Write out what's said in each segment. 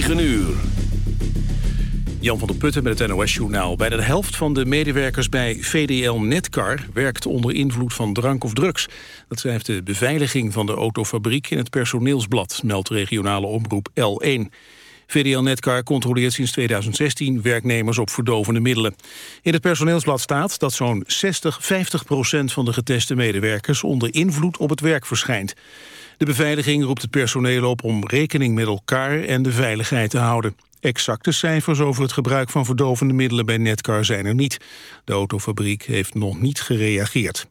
9 uur. Jan van der Putten met het NOS-journaal. Bijna de helft van de medewerkers bij VDL Netcar werkt onder invloed van drank of drugs. Dat schrijft de beveiliging van de autofabriek in het personeelsblad, meldt regionale omroep L1. VDL Netcar controleert sinds 2016 werknemers op verdovende middelen. In het personeelsblad staat dat zo'n 60, 50 procent van de geteste medewerkers onder invloed op het werk verschijnt. De beveiliging roept het personeel op om rekening met elkaar en de veiligheid te houden. Exacte cijfers over het gebruik van verdovende middelen bij Netcar zijn er niet. De autofabriek heeft nog niet gereageerd.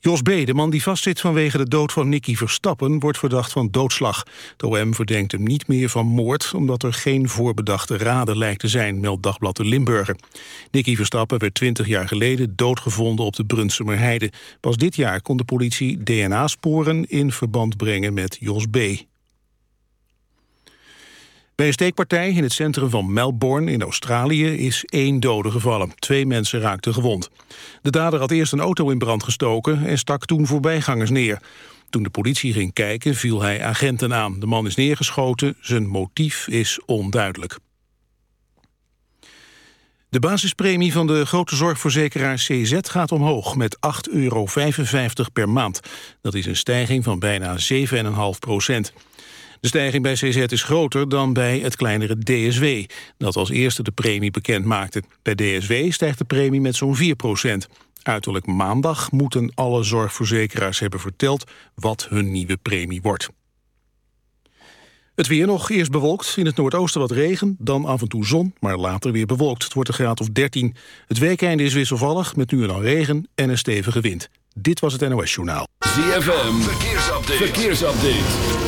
Jos B., de man die vastzit vanwege de dood van Nicky Verstappen... wordt verdacht van doodslag. De OM verdenkt hem niet meer van moord... omdat er geen voorbedachte raden lijkt te zijn, meldt Dagblad de Limburger. Nicky Verstappen werd 20 jaar geleden doodgevonden op de Brunsumer Heide. Pas dit jaar kon de politie DNA-sporen in verband brengen met Jos B. Bij een steekpartij in het centrum van Melbourne in Australië is één dode gevallen. Twee mensen raakten gewond. De dader had eerst een auto in brand gestoken en stak toen voorbijgangers neer. Toen de politie ging kijken viel hij agenten aan. De man is neergeschoten, zijn motief is onduidelijk. De basispremie van de grote zorgverzekeraar CZ gaat omhoog met 8,55 euro per maand. Dat is een stijging van bijna 7,5 procent. De stijging bij CZ is groter dan bij het kleinere DSW... dat als eerste de premie bekend maakte. Bij DSW stijgt de premie met zo'n 4 procent. Uiterlijk maandag moeten alle zorgverzekeraars hebben verteld... wat hun nieuwe premie wordt. Het weer nog, eerst bewolkt, in het noordoosten wat regen... dan af en toe zon, maar later weer bewolkt. Het wordt een graad of 13. Het weekende is wisselvallig, met nu en dan regen en een stevige wind. Dit was het NOS Journaal. ZFM, verkeersupdate. verkeersupdate.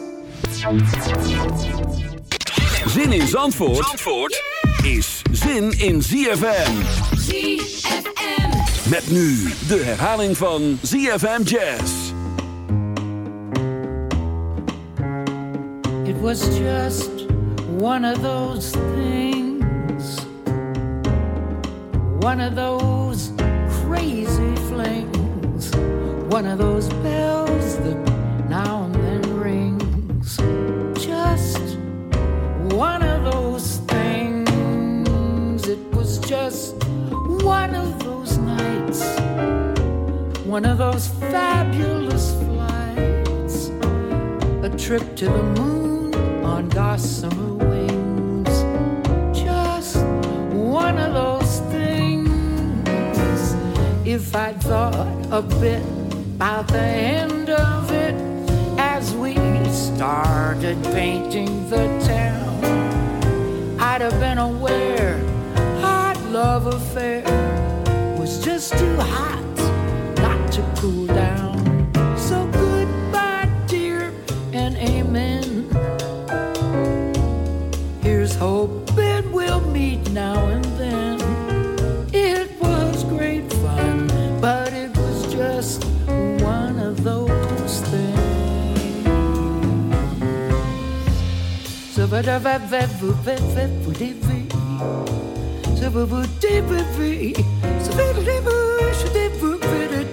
Zin in Zandvoort, Zandvoort is zin in ZFM. ZFM. Met nu de herhaling van ZFM Jazz. It was just one of those things. One of those crazy flings. One of those bells that just one of those nights. One of those fabulous flights. A trip to the moon on gossamer wings. Just one of those things. If I'd thought a bit about the end of it as we started painting the town, I'd have been aware love affair was just too hot not to cool down. So goodbye, dear, and amen. Here's hoping we'll meet now and then. It was great fun, but it was just one of those things. So je vous débriefer. Je vais vous, je vais vous faire.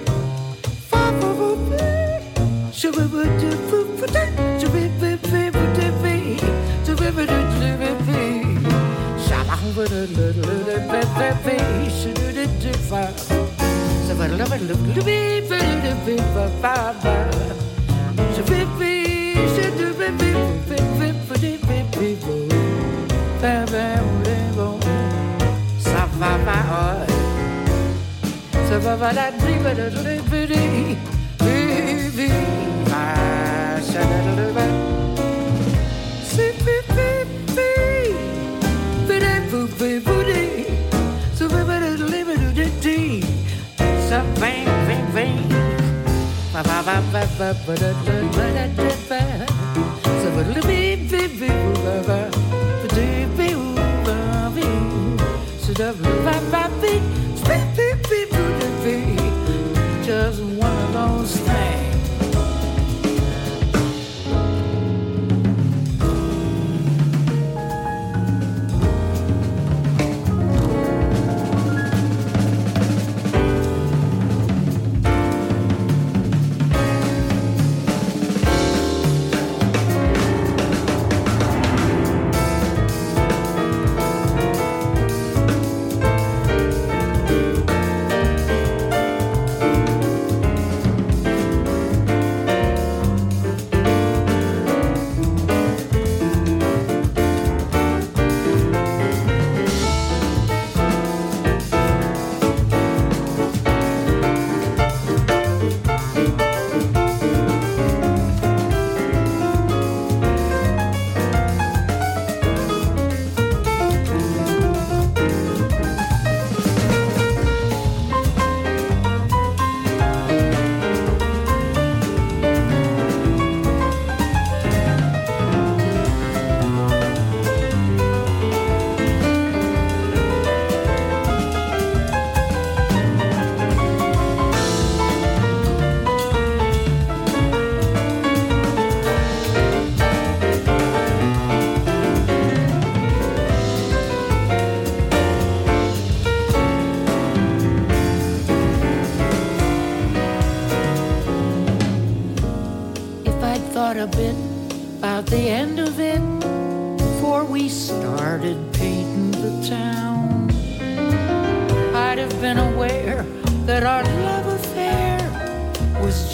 Fa vous vous Je vais vous débriefer. Je vais vous débriefer. Je vais vous débriefer. Shalom with a little baby. Je vais vous débriefer. Je vais vous débriefer. Je vais vous débriefer. Je vais vous débriefer. va va oi Ça va va la di va da di bi di bi bi va sa da da da Si bi bi bi bi da bu bi bu di So va va da di va da di di Sa vang vang vang Va va va va va va da da va da da va Sa va da bi bi bi va va da Just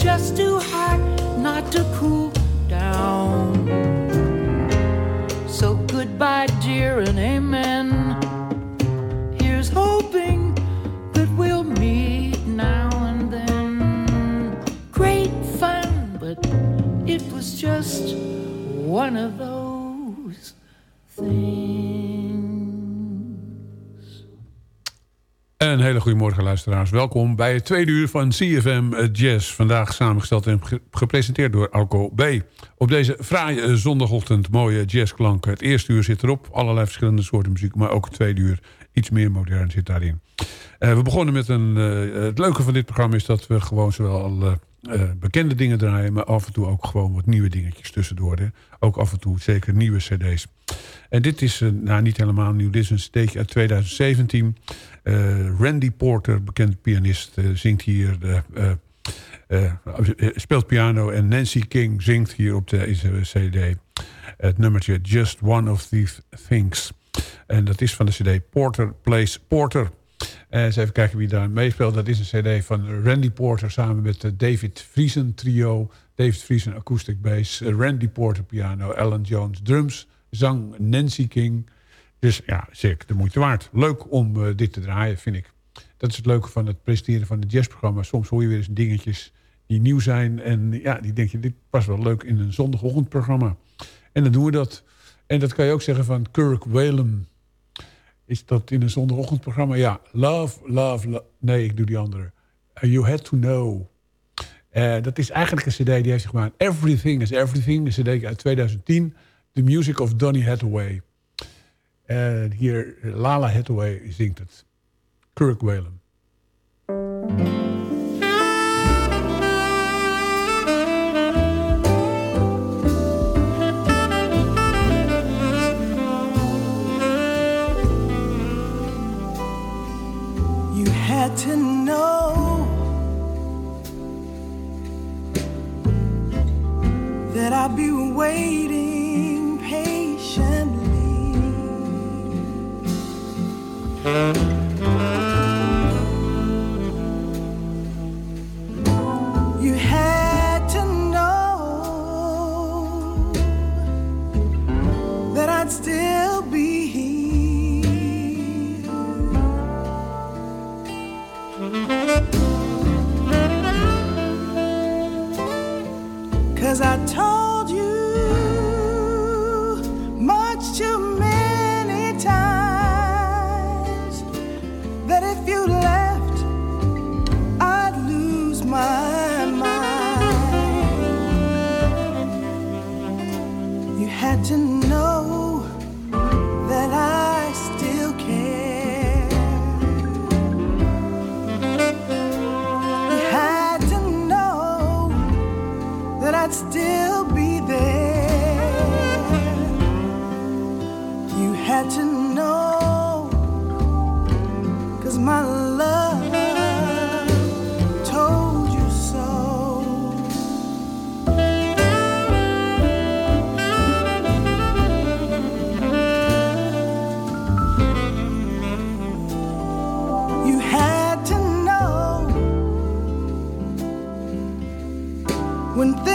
just too hot not to cool down. So goodbye, dear, and amen. Here's hoping that we'll meet now and then. Great fun, but it was just one of those Een hele goede morgen luisteraars. Welkom bij het tweede uur van CFM Jazz. Vandaag samengesteld en ge- gepresenteerd door Alco B. Op deze fraaie zondagochtend mooie jazzklanken. Het eerste uur zit erop. Allerlei verschillende soorten muziek. Maar ook het tweede uur iets meer modern zit daarin. Eh, we begonnen met een... eh, het leuke van dit programma is dat we gewoon zowel eh, bekende dingen draaien... maar af en toe ook gewoon wat nieuwe dingetjes tussendoor. Hè. Ook af en toe zeker nieuwe cd's. En dit is eh, nou, niet helemaal nieuw. Dit is een steekje uit 2017. Eh, Randy Porter, bekend pianist, zingt hier... De, speelt piano en Nancy King zingt hier op deze cd. Het nummertje Just One of These Things. En dat is van de cd Porter Plays Porter. En eens even kijken wie daar meespeelt. Dat is een cd van Randy Porter samen met de David Friesen trio. David Friesen acoustic bass, eh, Randy Porter piano, Alan Jones drums, zang Nancy King. Dus ja, zeker de moeite waard. Leuk om eh, dit te draaien, vind ik. Dat is het leuke van het presenteren van het jazzprogramma. Soms hoor je weer eens dingetjes die nieuw zijn. En ja, die denk je, dit past wel leuk in een zondagochtendprogramma. En dan doen we dat. En dat kan je ook zeggen van Kirk Whalum. Is dat in een zondagochtendprogramma? Ja, Love, Love, Love. Nee, ik doe die andere. Uh, you Had To Know. Eh, dat is eigenlijk een cd die heeft gemaakt. Everything is Everything. Een cd uit 2010. The Music of Donny Hathaway. En hier, Lala Hathaway zingt het. Kirk Whalum. Waiting patiently. when things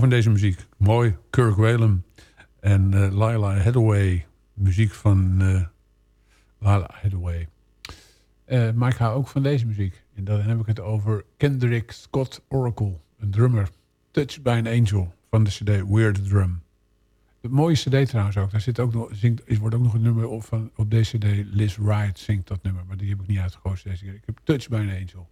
van deze muziek. Mooi, Kirk Whalen en uh, Lila Hathaway. Muziek van uh, Lila Hathaway. Uh, maar ik hou ook van deze muziek. En dan heb ik het over Kendrick Scott Oracle, een drummer. Touch by an Angel van de cd Weird Drum. Een mooie cd trouwens ook. Daar zit ook nog, zingt, wordt ook nog een nummer op, van, op deze cd. Liz Wright zingt dat nummer, maar die heb ik niet uitgekozen deze keer. Ik heb Touch by an Angel.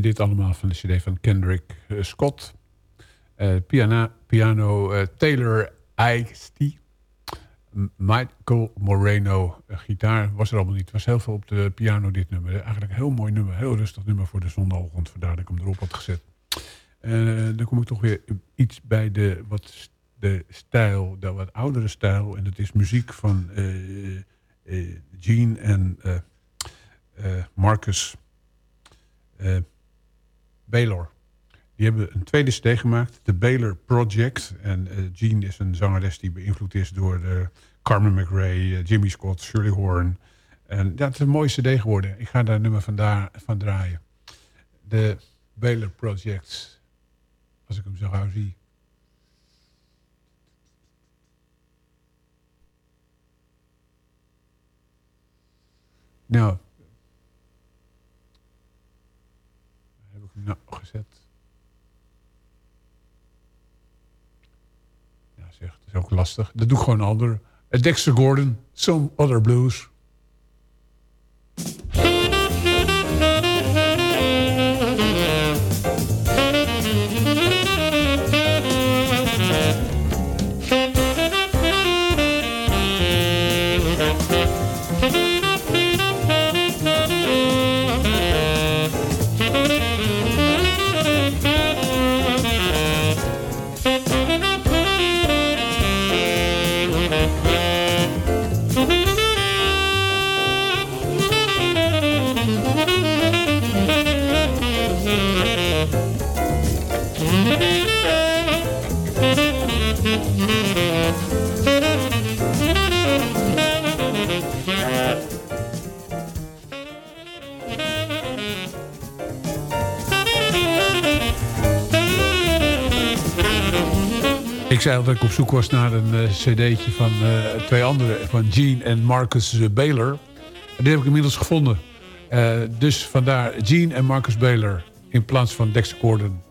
Dit allemaal van de cd van Kendrick eh, Scott. Eh, piano, piano eh, Taylor Ice-T. Michael Moreno, gitaar was er allemaal niet. Het was heel veel op de piano dit nummer. Eigenlijk een heel mooi nummer. Heel rustig nummer voor de zondagochtend. Vandaar dat ik hem erop had gezet. Dan kom ik toch weer iets bij de, wat, de stijl, de wat oudere stijl. En dat is muziek van eh, Gene en Marcus Baylor. Die hebben een tweede cd gemaakt, de Baylor Project. En eh Gene is een zangeres die beïnvloed is door de Carmen McRae, eh, Jimmy Scott, Shirley Horn. En het is een mooie cd geworden. Ik ga daar nummer van, van draaien. De Baylor Project. Als ik hem zo gauw zie. Nou. Waar heb ik hem nou gezet? Ja, zeg, het is ook lastig. Dat doe ik gewoon een ander. Dexter Gordon, Some Other Blues. Zei dat ik op zoek was naar een eh, cd'tje van eh, twee andere, van Gene en Marcus eh, Baylor. En die heb ik inmiddels gevonden. Dus vandaar Gene en Marcus Baylor in plaats van Dexter Gordon.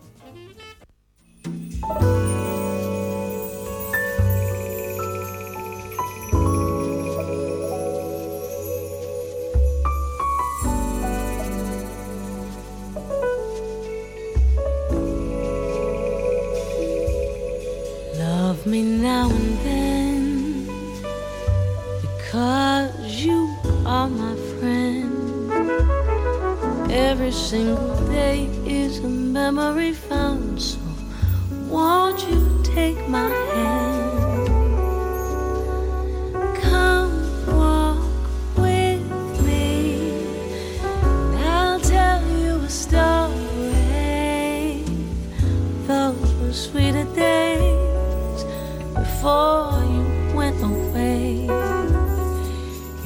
Sweeter days before you went away.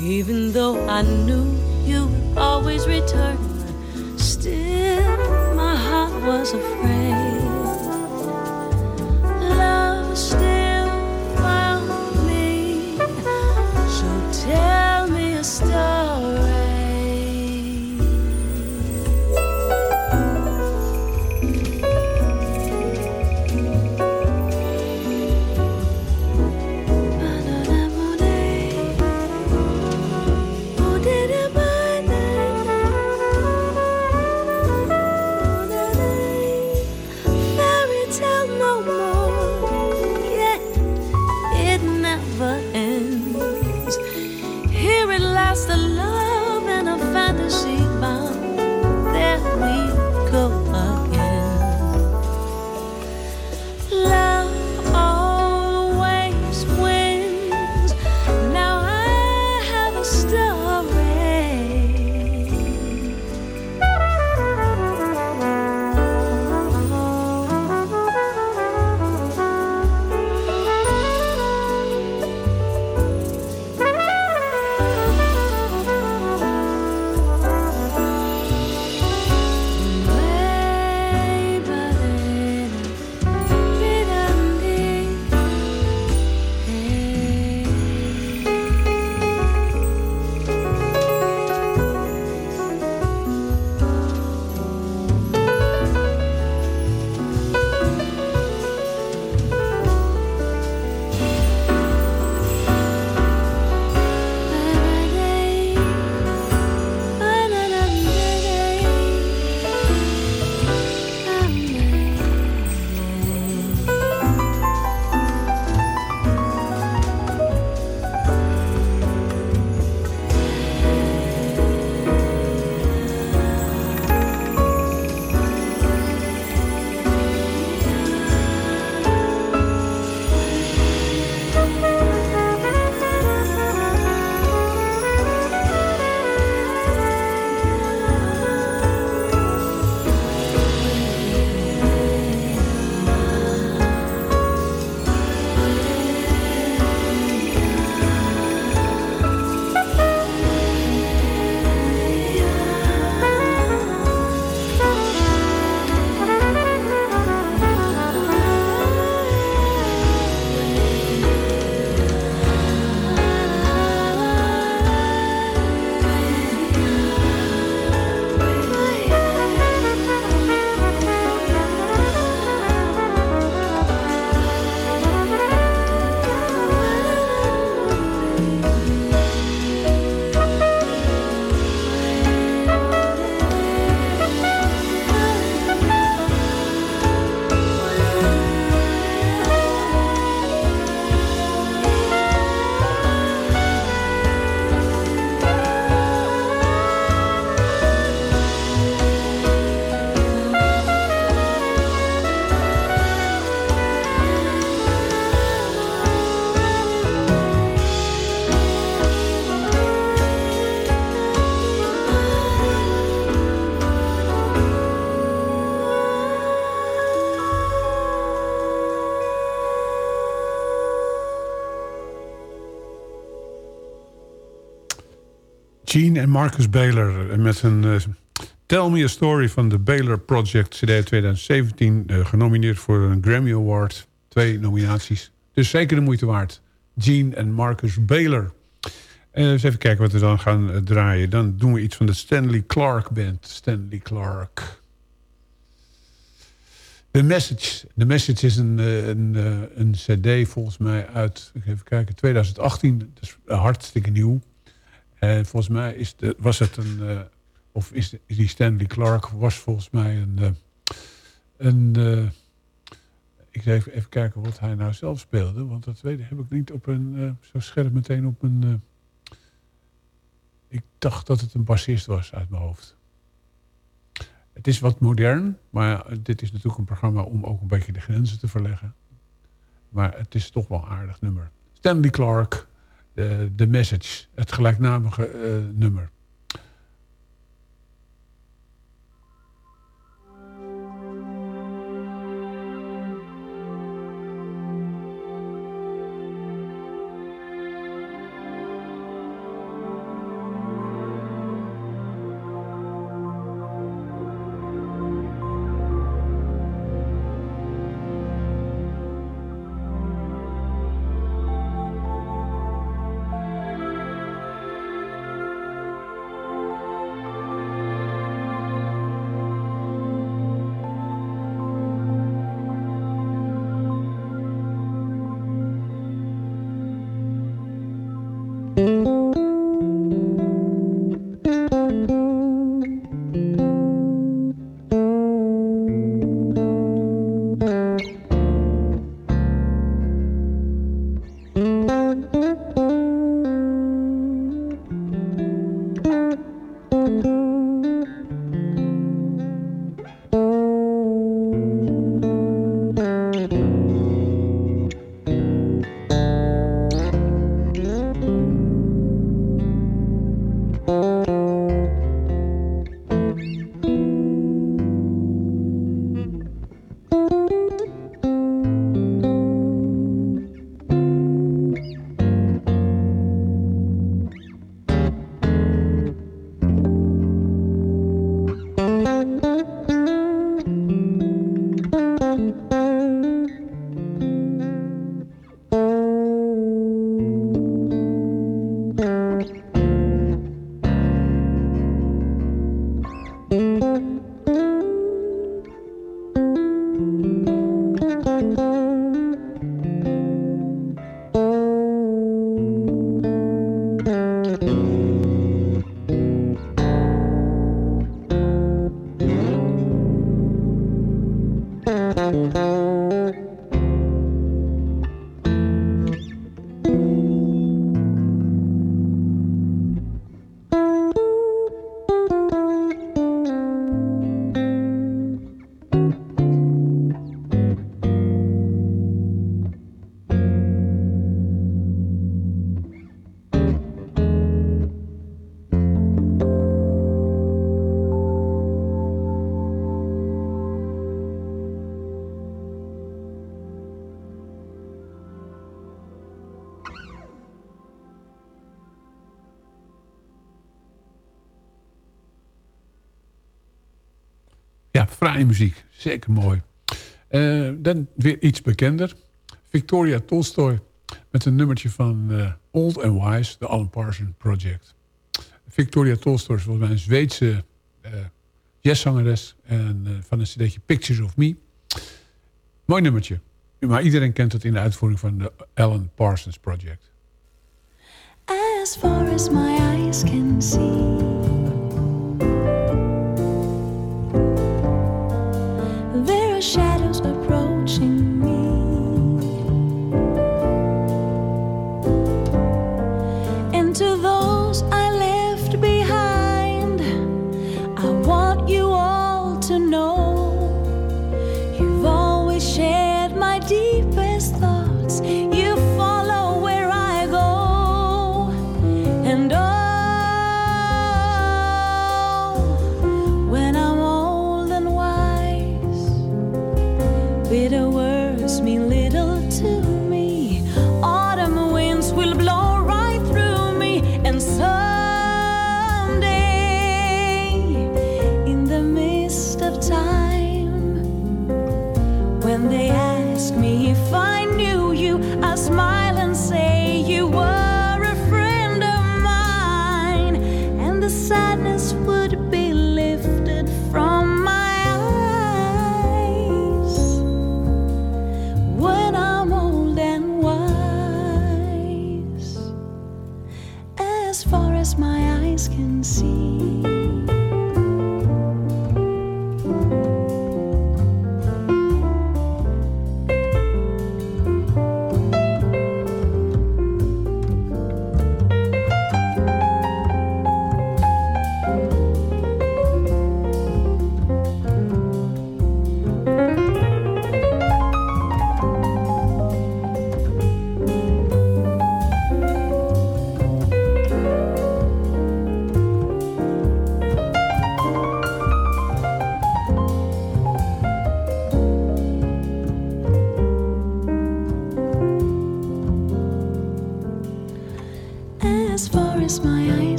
Even though I knew you would always return, still my heart was afraid. Gene en Marcus Baylor met een uh, Tell Me a Story van de Baylor Project CD 2017. Uh, genomineerd voor een Grammy Award. Twee nominaties. Dus zeker de moeite waard. Gene en Marcus Baylor. Eens even kijken wat we dan gaan draaien. Dan doen we iets van de Stanley Clark Band. Stanley Clark. The Message. The Message is een, uh, een, een cd volgens mij uit, even kijken, 2018. Dat is hartstikke nieuw. En volgens mij is was het een... of is, die Stanley Clark was volgens mij een... een ik even, even kijken wat hij nou zelf speelde. Want dat weet, heb ik niet op een, zo scherp meteen op een ik dacht dat het een bassist was uit mijn hoofd. Het is wat modern, maar dit is natuurlijk een programma om ook een beetje de grenzen te verleggen. Maar het is toch wel een aardig nummer. Stanley Clark, The, The Message, het gelijknamige uh, nummer. Ja, fraaie muziek. Zeker mooi. Uh, dan weer iets bekender. Victoria Tolstoy met een nummertje van uh, Old and Wise, de Alan Parsons Project. Victoria Tolstoy is volgens een Zweedse uh, jazzzangeres en, van een cd'tje Pictures of Me. Mooi nummertje. Maar iedereen kent het in de uitvoering van de Alan Parsons Project. As far as my eyes can see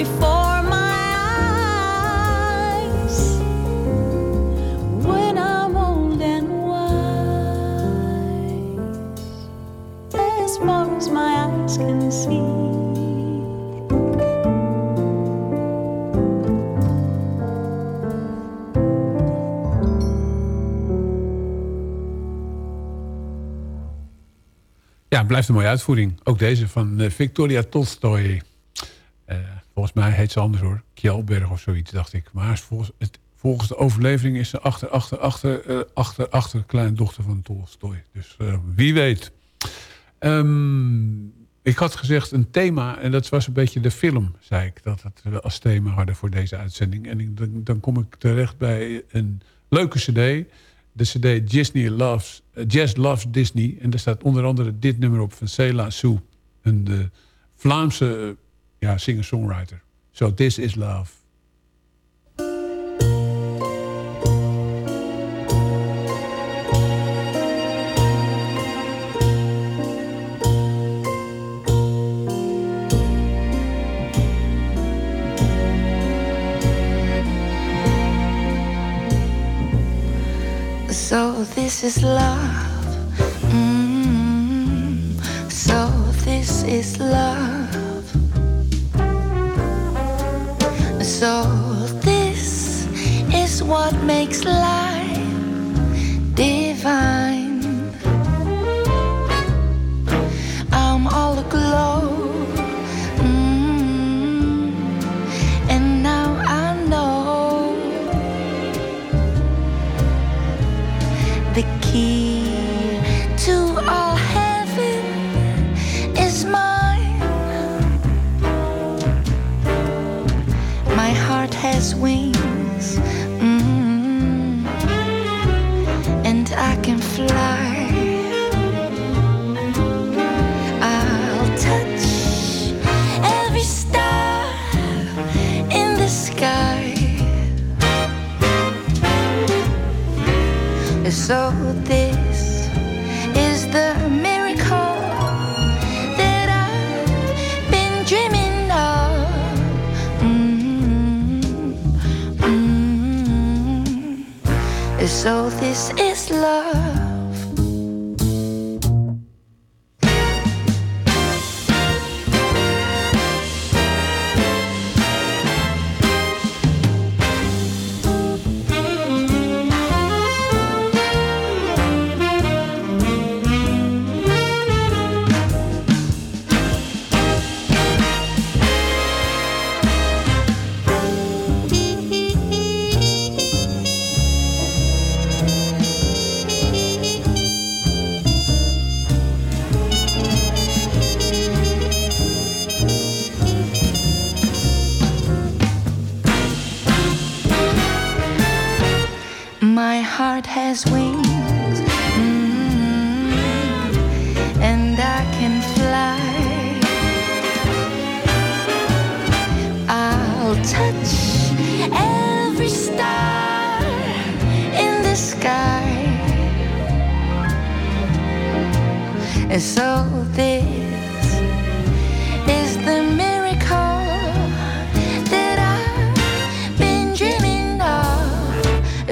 before my eyes. When I'm old and wise, as far as my eyes can see. Ja, blijft een mooie uitvoering. Ook deze van eh, Victoria Tolstoy. Eh, mij heet ze anders hoor. Kjelberg of zoiets, dacht ik. Maar volgens, het, volgens de overlevering is ze achter, achter, achter, eh, achter, achter kleindochter van Tolstoy. Dus eh, wie weet. Ehm, ik had gezegd een thema, en dat was een beetje de film, zei ik. Dat we als thema hadden voor deze uitzending. En dan, dan kom ik terecht bij een leuke cd. De cd Disney Loves, eh, Jazz Loves Disney. En daar staat onder andere dit nummer op van Cela Sue. Een Vlaamse eh, ja, singer-songwriter. So This Is Love. So this is love. Mm, so this is love. So this is what makes life divine. I'm all aglow. Mm, and now I know the key So this is the miracle that I've been dreaming of. Mm, mm. So this is love.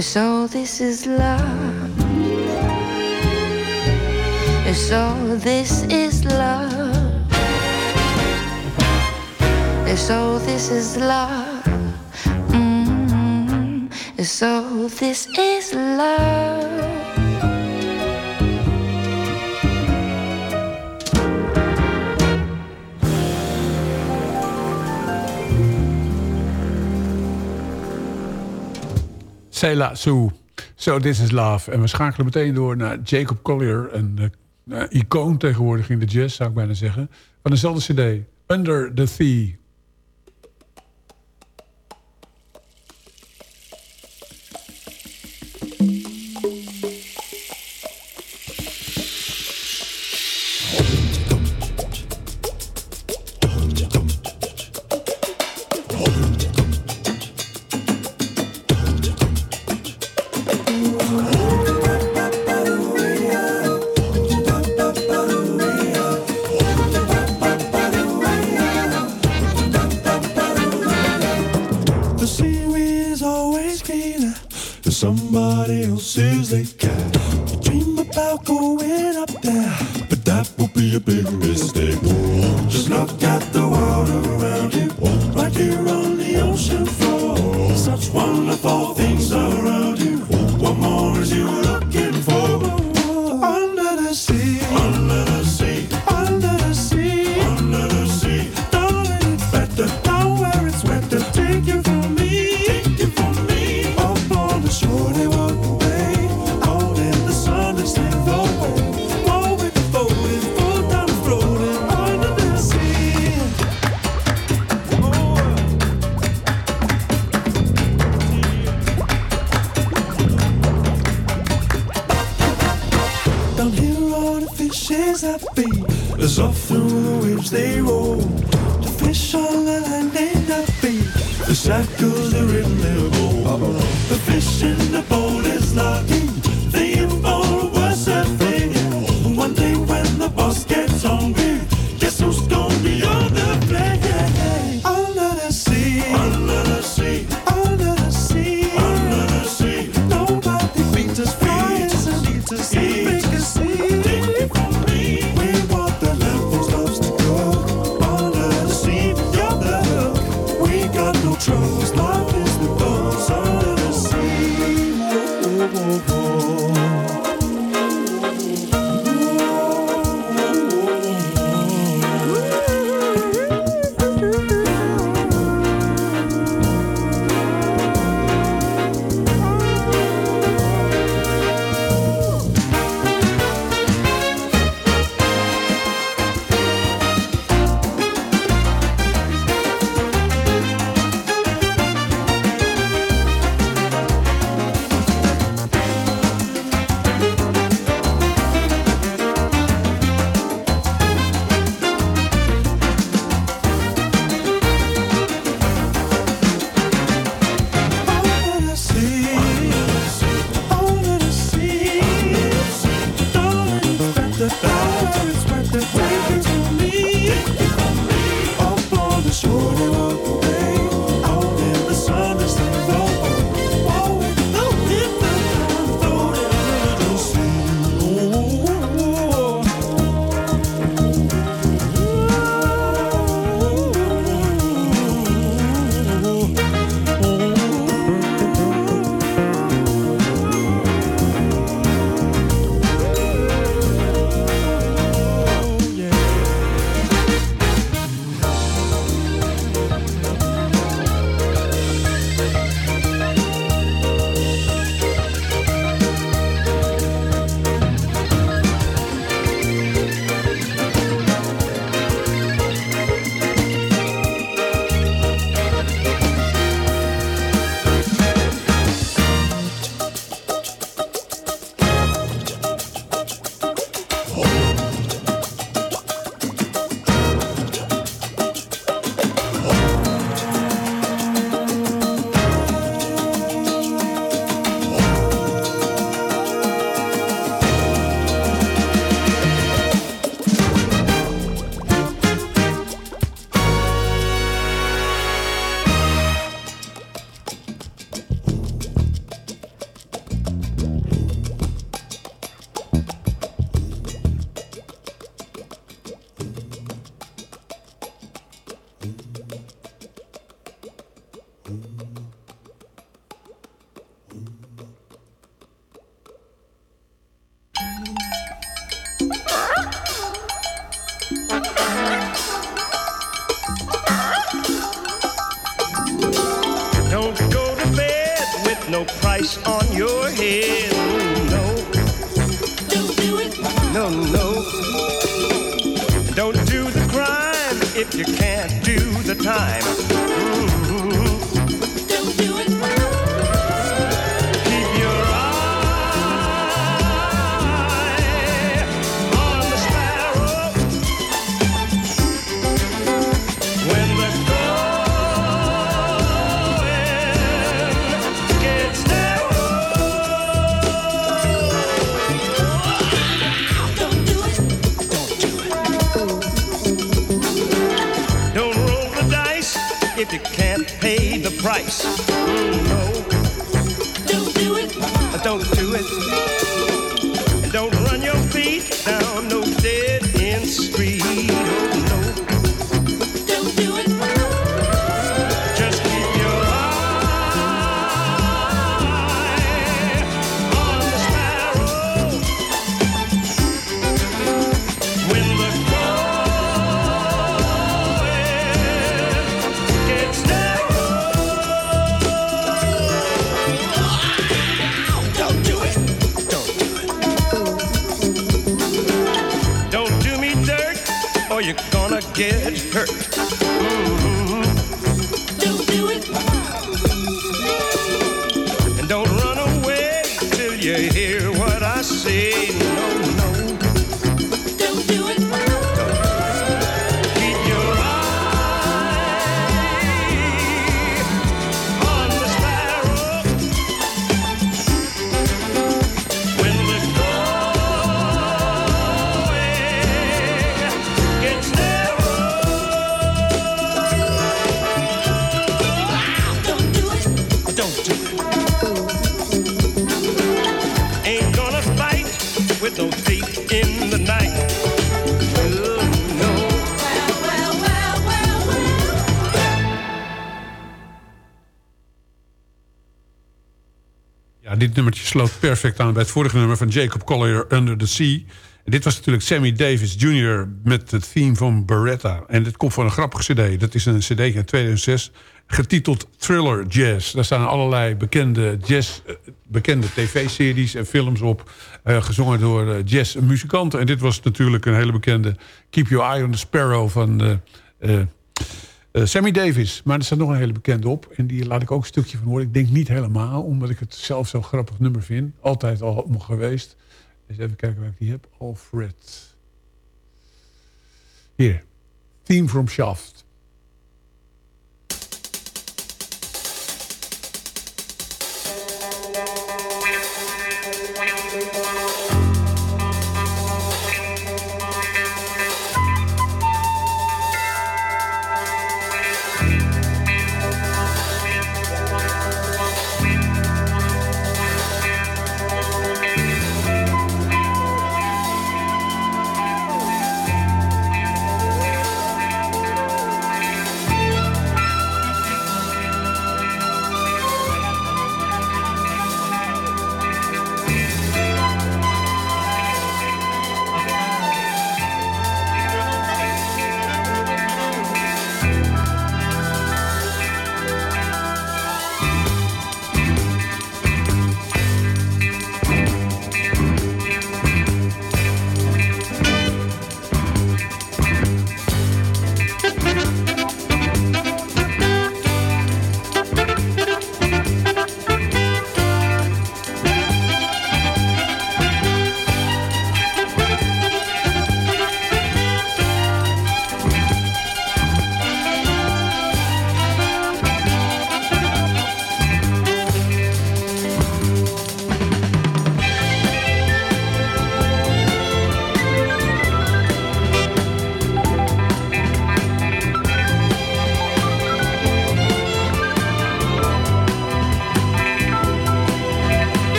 So this is love. So this is love. So this is love. Mm -hmm. This is love. Sela Sue. So This Is Love. En we schakelen meteen door naar Jacob Collier. Eh, een icoon tegenwoordig in de jazz, zou ik bijna zeggen. Van dezelfde cd. Under the Sea. they の少年を you can't do the time. Price. No, Don't do it. don't do it. Dit nummertje sloot perfect aan bij het vorige nummer van Jacob Collier, Under the Sea. Dit was natuurlijk Sammy Davis Jr. met het theme van Beretta. En dit komt van een grappige cd. Dat is een cd uit 2006, getiteld Thriller Jazz. Daar staan allerlei bekende jazz, eh, bekende tv-series en films op. eh, gezongen door eh, jazzmuzikanten. En dit was natuurlijk een hele bekende Keep Your Eye on the Sparrow van... Sammy Davis, maar er staat nog een hele bekende op. En die laat ik ook een stukje van horen. Ik denk niet helemaal, omdat ik het zelf zo'n grappig nummer vind. Altijd al geweest. Dus even kijken waar ik die heb. Alfred. Hier. Theme from Shaft.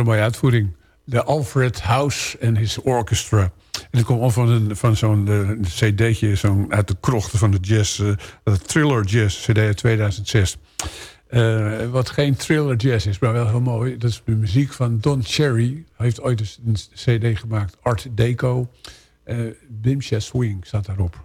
Een mooie uitvoering. De Alfred House en his Orchestra. En dat komt van, een, van zo'n eh, cd'tje zo'n uit de krochten van de jazz. eh, de Thriller Jazz cd uit 2006. Eh, wat geen thriller jazz is, maar wel heel mooi. Dat is de muziek van Don Cherry. Hij heeft ooit eens een cd gemaakt, Art Deco. Eh Bimsha Swing staat daarop.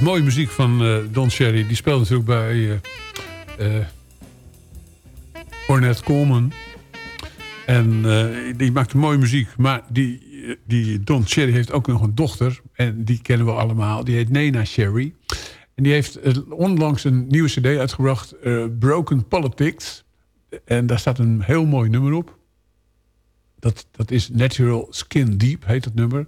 Mooie muziek van eh, Don Cherry. Die speelt natuurlijk bij eh eh, Ornette Coleman. En die maakt mooie muziek. Maar die, die Don Cherry heeft ook nog een dochter. En die kennen we allemaal. Die heet Nena Cherry. En die heeft onlangs een nieuwe cd uitgebracht. Broken Politics. En daar staat een heel mooi nummer op. Dat, dat is Natural Skin Deep, heet dat nummer.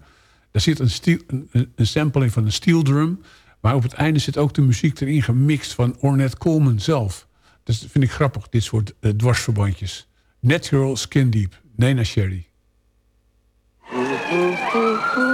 Daar zit een, steel, een, een sampling van een steel drum. Maar op het einde zit ook de muziek erin gemixt van Ornette Coleman zelf. Dus dat vind ik grappig, dit soort eh, dwarsverbandjes. Natural Skin Deep, Nena Sherry.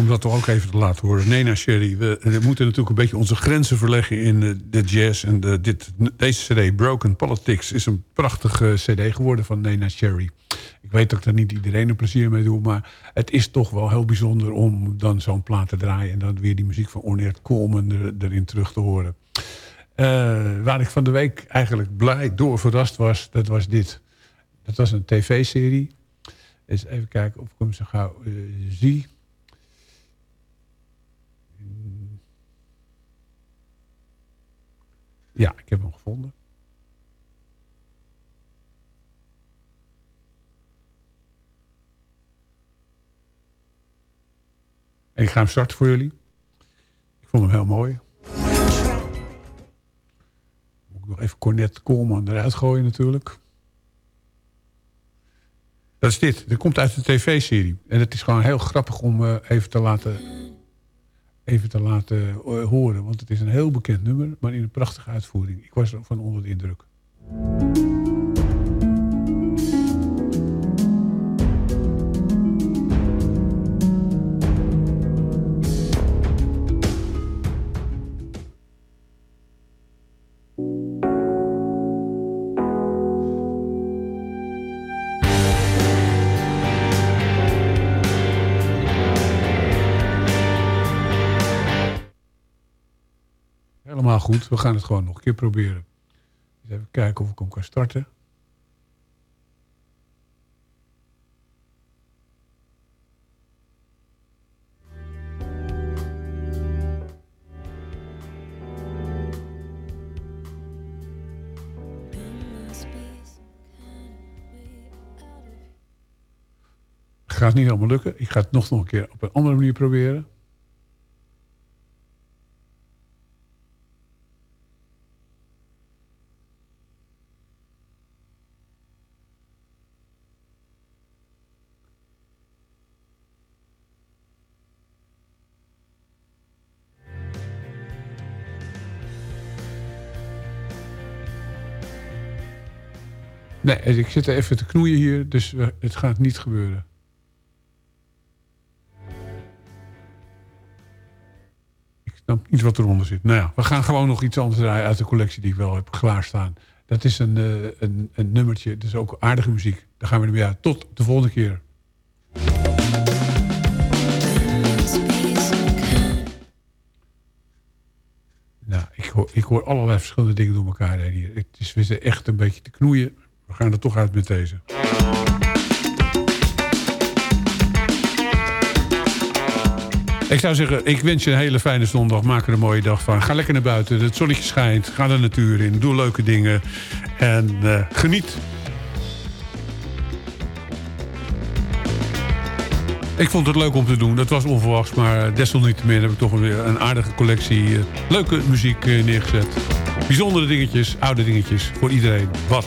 om dat toch ook even te laten horen. Nena Sherry, we, moeten natuurlijk een beetje onze grenzen verleggen in eh, de jazz. En de, dit, deze cd, Broken Politics, is een prachtige cd geworden van Nena Sherry. Ik weet dat ik daar niet iedereen een plezier mee doe, maar het is toch wel heel bijzonder om dan zo'n plaat te draaien. En dan weer die muziek van Ornette Coleman er, erin terug te horen. Eh, waar ik van de week eigenlijk blij door verrast was, dat was dit. Dat was een tv-serie. Eens even kijken of ik hem zo gauw eh, zie. Ja, ik heb hem gevonden. En ik ga hem starten voor jullie. Ik vond hem heel mooi. Moet ik nog even Cornet Coleman eruit gooien natuurlijk. Dat is dit. Dat komt uit de tv-serie. En het is gewoon heel grappig om eh, even te laten, even te laten eh, horen. Want het is een heel bekend nummer, maar in een prachtige uitvoering. Ik was er van onder de indruk. Goed. We gaan het gewoon nog een keer proberen. Eens even kijken of ik hem kan starten. Gaat niet helemaal lukken. Ik ga het nog, nog een keer op een andere manier proberen. Ik zit er even te knoeien hier, dus we- het gaat niet gebeuren. Ik snap niet wat eronder zit. Nou ja, we gaan gewoon nog iets anders draaien uit de collectie die ik wel heb klaarstaan. Dat is een, eh, een, een nummertje, is ook aardige muziek. Daar gaan we ermee uit. Tot de volgende keer. Nou, ik hoor, ik hoor allerlei verschillende dingen door elkaar hier. Het is echt een beetje te knoeien. We gaan er toch uit met deze. Ik zou zeggen, ik wens je een hele fijne zondag. Maak er een mooie dag van. Ga lekker naar buiten. Het zonnetje schijnt. Ga de natuur in. Doe leuke dingen. En eh, geniet. Ik vond het leuk om te doen. Dat was onverwachts. Maar desalniettemin heb ik toch weer een aardige collectie. eh, leuke muziek eh, neergezet. Bijzondere dingetjes, oude dingetjes. Voor iedereen. Wat?